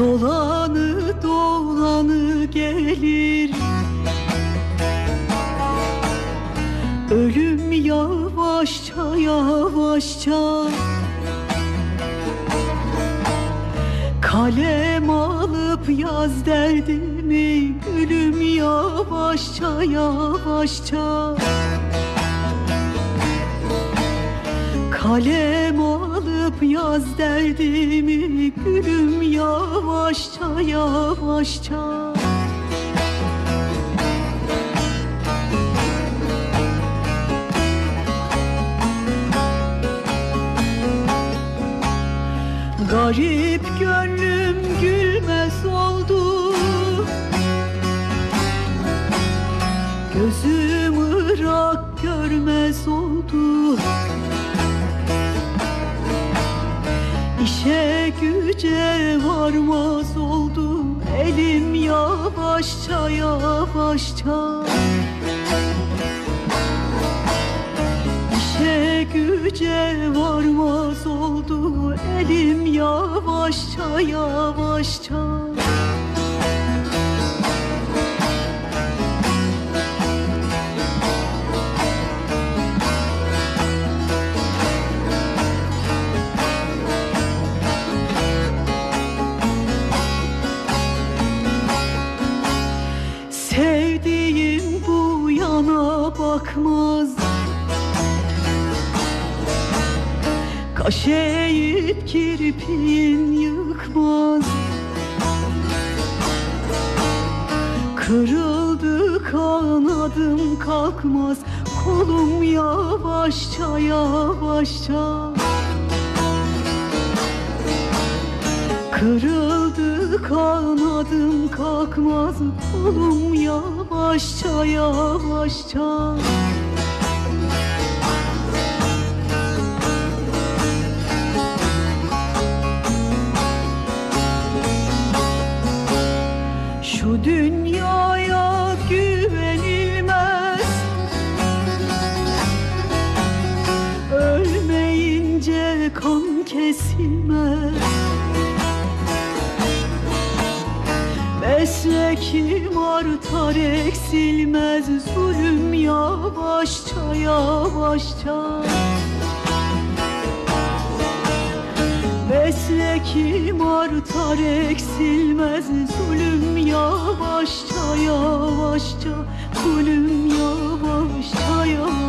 Dolanı dolanı gelir. Ölüm yavaşça yavaşça. Kalem alıp yaz derdimi Gülüm yavaşça yavaşça. Kalem alıp yaz derdimi gülüm yavaşça yavaşça. Garip gönlüm gülmez oldu. Gözüm ırak görmez oldu İşe güce varmaz oldu Elim yavaşça yavaşça. İşe güce varmaz oldu Elim yavaşça yavaşça bakmaz. Kaş eğip kirpiğin yıkmaz. Kırıldı kanadım kalkmaz. Kolum yavaşça yavaşça Kırıldı kanadım kalkmaz Kolum yavaşça yavaşça. Şu dünyaya güvenilmez. Ölmeyince kan kesilmez Esnekim artar eksilmez zulüm yavaşça yavaşça. Beslekim artar eksilmez zulüm yavaşça yavaşça. Kulüm yavaşça yavaşça.